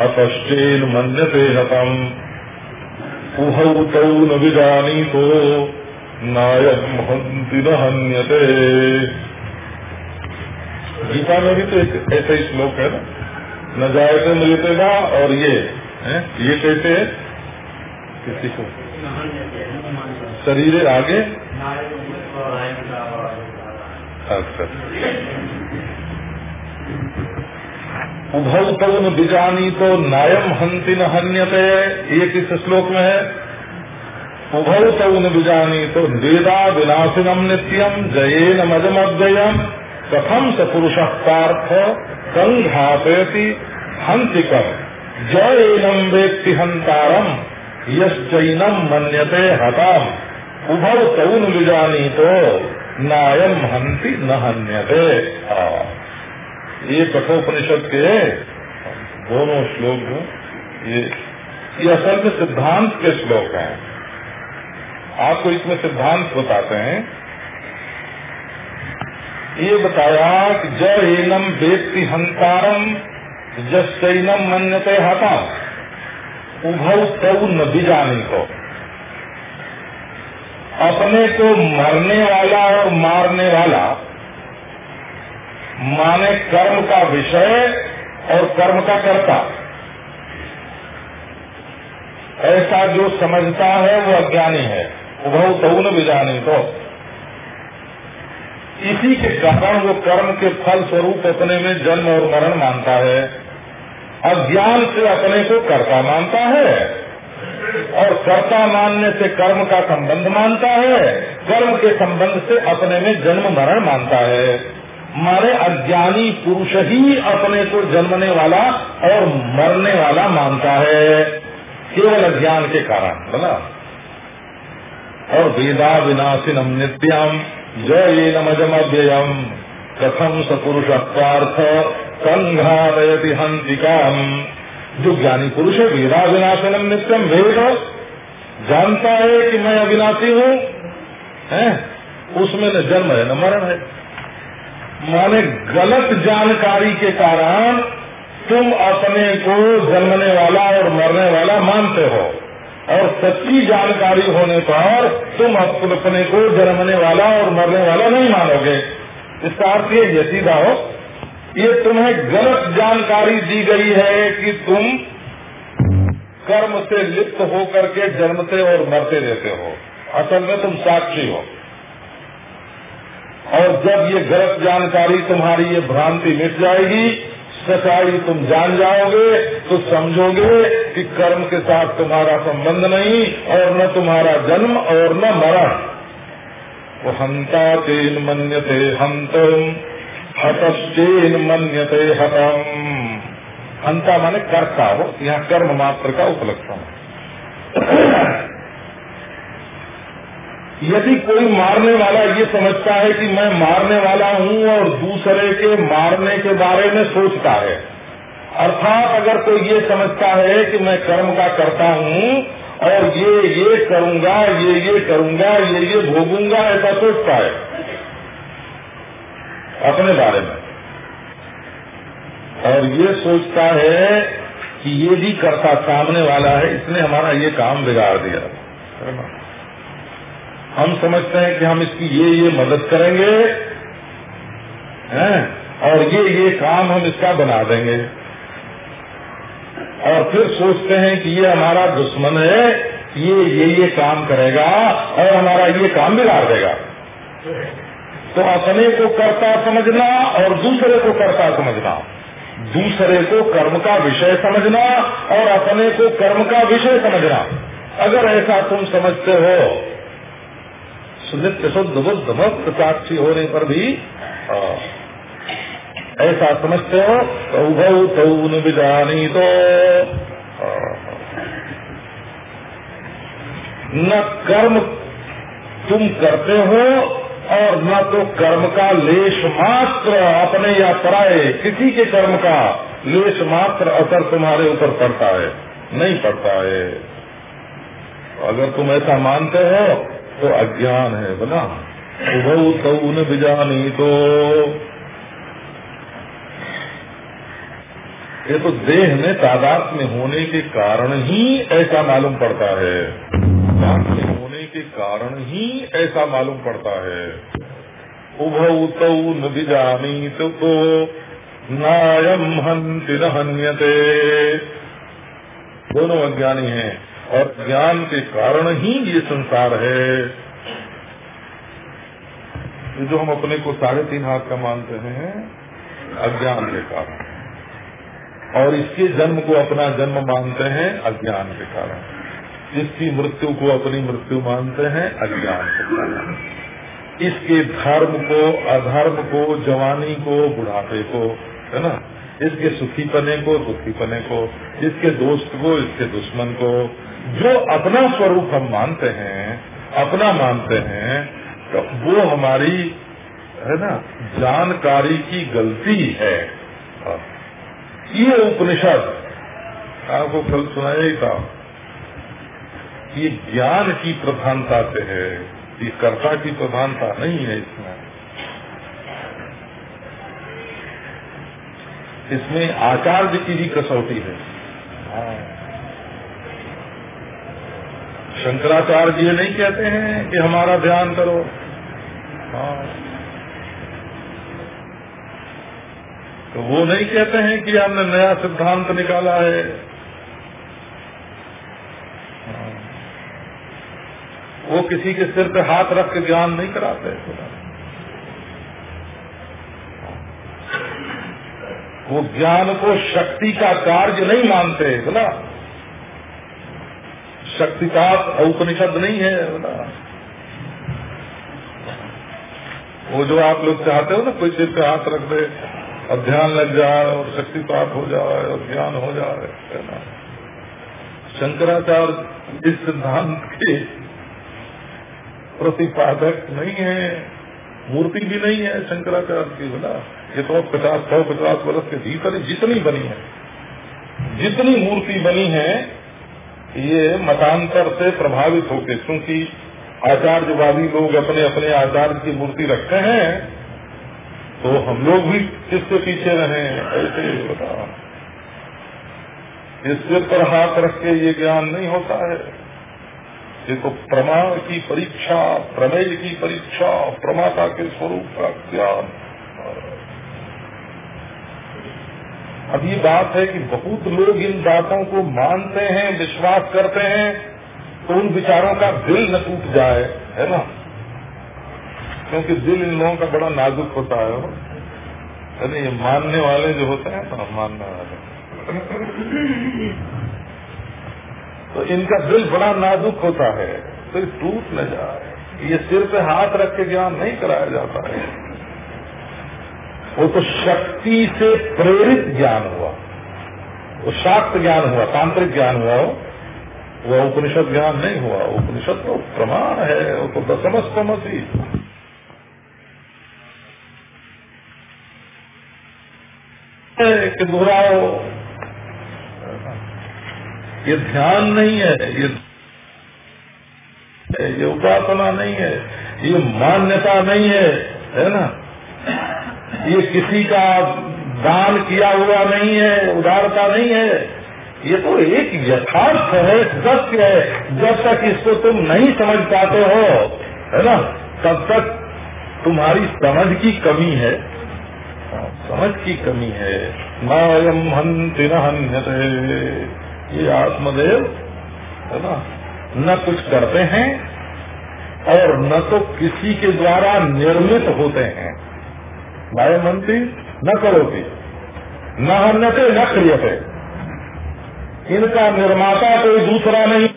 हतश्चेन मन्यते हतम। उहौ तौ न विजानी तो नायम हंति न हन्यते। गीता में भी तो एक ऐसा ही श्लोक है ना? न जायते मृतेगा और ये है? ये कैसे है किसी को? शरीर आगे। अच्छा। उभव तवन बिजानी तो नायम हंति न हन्यते ये किस श्लोक में है। उभव तवन बिजानी तो वेदा विनाशिनम नित्यम जये जयेन मजमद्वयम कथम स पुरुष पार्थ संघापयति हंतिकम जयनम वेत्ति हंतारम यश्चैनम मन्यते हताम। उभव तौन विजानी तो नायम हंति न हन्यते। ये कठोपनिषद के दोनों श्लोक ये ये असल में सिद्धांत के श्लोक हैं। आपको इसमें सिद्धांत बताते हैं। ये बताया कि जय एनम वेत्ति हंतारम जैनम मन्यते हता उभव तऊ न बिजानी को अपने को मरने वाला और मारने वाला माने कर्म का विषय और कर्म का कर्ता। ऐसा जो समझता है, वो अज्ञानी है। उभव तऊन बिजानी तो। इसी के कारण वो कर्म के फल स्वरूप अपने में जन्म और मरण मानता है। अज्ञान से अपने को कर्ता मानता है और कर्ता मानने से कर्म का संबंध मानता है। कर्म के संबंध से अपने में जन्म, मरण मानता है। माने अज्ञानी पुरुष ही अपने को जन्मने वाला और मरने वाला मानता है। केवल अज्ञान के कारण बोला और वेदा विनाशिनम नित्यम, जय नमजम अव्ययम कथम सपुरुष पार्थ संघारयति हंतिकाम जो ज्ञानी पुरुष है, वेदा विनाशनम नित्यम, वेद जानता है कि मैं अविनाशी हूँ? उसमें न जन्म है, न मरण है। माने गलत जानकारी के कारण तुम अपने को जन्मने वाला और मरने वाला मानते हो। और सच्ची जानकारी होने पर तुम अपने को जन्मने वाला और मरने वाला नहीं मानोगे। इसका अर्थ ये सीधा हो, ये तुम्हें गलत जानकारी दी गई है कि तुम कर्म से लिप्त होकर के जन्मते और मरते रहते हो। असल में तुम साक्षी हो। और जब ये गलत जानकारी तुम्हारी ये भ्रांति मिट जाएगी, सच्चाई तुम जान जाओगे तो समझोगे कि कर्म के साथ तुम्हारा संबंध नहीं और न तुम्हारा जन्म और न मरण। वो हंता तेन मन्यते हंतम हतश्चेन मन्यते हतम। हंता माने कर्ता हो यहाँ कर्म मात्र का उपलक्षण यदि कोई मारने वाला ये समझता है कि मैं मारने वाला हूँ और दूसरे के मारने के बारे में सोचता है, अर्थात अगर कोई ये समझता है कि मैं कर्म का करता हूँ और ये ये करूँगा, ये ये करूँगा, ये ये भोगूँगा, ऐसा सोचता है। अपने बारे में। और ये सोचता है कि ये भी करता सामने वाला है, इसने हमारा ये काम बिगाड़ दिया। हम समझते हैं कि हम इसकी ये ये मदद करेंगे, हैं? और ये ये काम हम इसका बना देंगे। और फिर सोचते हैं कि ये हमारा दुश्मन है, ये ये ये काम करेगा और हमारा ये काम बिगाड़ देगा। तो अपने को कर्ता समझना और दूसरे को कर्ता समझना। दूसरे को कर्म का विषय समझना और अपने को कर्म का विषय समझना। अगर ऐसा तुम समझते हो नित्य शुद्ध बुद्ध मुक्त साक्षी होने पर भी ऐसा समझते हो तो उभव तो विजानी तो न कर्म तुम करते हो, और न तो कर्म का लेश मात्र अपने या पराए। किसी के कर्म का लेश मात्र असर तुम्हारे ऊपर पड़ता है, नहीं पड़ता है। अगर तुम ऐसा मानते हो तो अज्ञान है उभव तो उन बिजानी तो। ये तो देह में तादाद में होने के कारण ही ऐसा मालूम पड़ता है। होने के कारण ही ऐसा मालूम पड़ता है। उभव न बिजानी तो, तो नायम हंति न हन्यते। दोनों अज्ञानी हैं। और ज्ञान के कारण ही ये संसार है। जो हम अपने को साढ़े तीन हाथ का मानते हैं, अज्ञान के कारण। और इसके जन्म को अपना जन्म मानते हैं, अज्ञान के कारण। इसकी मृत्यु को अपनी मृत्यु मानते हैं, अज्ञान के कारण। इसके धर्म को, अधर्म को, जवानी को, बुढ़ापे को, है ना? इसके सुखी पने को, दुखी पने को, इसके दोस्त को, इसके दुश्मन को जो अपना स्वरूप हम मानते हैं, अपना मानते हैं तो वो हमारी, है ना, जानकारी की गलती है ये उपनिषद, आपको कल सुनाया ही था, ये ज्ञान की प्रधानता से है, ये कर्ता की प्रधानता नहीं है इसमें। इसमें आचार्य की भी कसौटी है। शंकराचार्य जी नहीं कहते हैं कि हमारा ध्यान करो। हाँ। तो वो नहीं कहते हैं कि हमने नया सिद्धांत निकाला है। वो किसी के सिर पे हाथ रख के ज्ञान नहीं कराते। वो ज्ञान को शक्ति का कार्य नहीं मानते बोला शक्ति का उपनिषद नहीं है बोला वो जो आप लोग चाहते हो ना, कोई सिर पे हाथ रख दे और ध्यान लग जाए और शक्ति प्राप्त हो जाए और ज्ञान हो जाए, है ना? शंकराचार्य इस सिद्धांत के प्रतिपादक नहीं है, मूर्ति भी नहीं है शंकराचार्य की बोला ये तो पचास, सौ पचास वर्ष के भीतर जितनी बनी है, जितनी मूर्ति बनी है ये मतांतर से प्रभावित होकर क्योंकि आचार्यवादी लोग अपने अपने आचार्य की मूर्ति रखते हैं तो हम लोग भी किसके पीछे रहे ऐसे बता इस सिर पर हाथ रख के ये ज्ञान नहीं होता है। ये तो प्रमाण की परीक्षा, प्रमेय की परीक्षा, प्रमाता के स्वरूप का ज्ञान। अब ये बात है कि बहुत लोग इन बातों को मानते हैं, विश्वास करते हैं तो उन विचारों का दिल न टूट जाए, है ना? क्योंकि दिल इन लोगों का बड़ा नाजुक होता है यानी ये मानने वाले जो होते हैं ना मानने वाले। तो इनका दिल बड़ा नाजुक होता है तो टूट न जाए। ये सिर पे हाथ रख के ज्ञान नहीं कराया जाता है। वो तो शक्ति से प्रेरित ज्ञान हुआ। वो शास्त्र ज्ञान हुआ, तांत्रिक ज्ञान हुआ। वो उपनिषद ज्ञान नहीं हुआ। उपनिषद तो प्रमाण है, वो तो दसमस्तमसी कि दोहराओ। ये ध्यान नहीं है, ये ये उपासना नहीं है, ये मान्यता नहीं है है ना? ये किसी का दान किया हुआ नहीं है, उदारता नहीं है। ये तो एक यथार्थ है, सत्य है। जब तक इसको तुम नहीं समझ पाते हो, है ना, तब तक तुम्हारी समझ की कमी है। समझ की कमी है। नायम हंति न ये आत्मदेव, है ना, न कुछ करते हैं और न तो किसी के द्वारा निर्मित होते हैं। वायुमंत्री न करोती। न हन्यते न क्रियते इनका निर्माता कोई दूसरा नहीं।